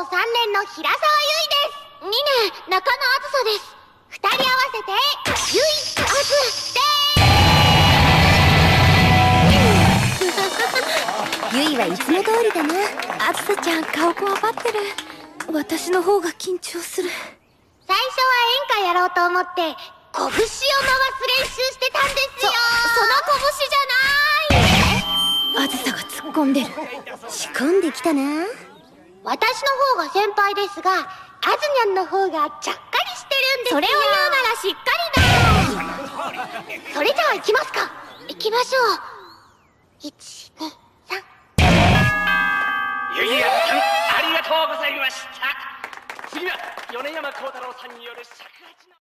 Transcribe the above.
高3年の平沢ゆいです2年中野あずさです二人合わせてゆいあずですゆいはいつも通りだなあずさちゃん顔こわばってる私の方が緊張する最初は演歌やろうと思って拳を回す練習してたんですよその拳じゃないあずさが突っ込んでる。仕込んできたな。私の方が先輩ですがあずにゃんの方がちゃっかりしてるんですよ。それを言うならしっかりだそれじゃあ行きますか。行きましょう。123ゆいあずさん。ありがとうございました。次は米山幸太郎さんによる尺八の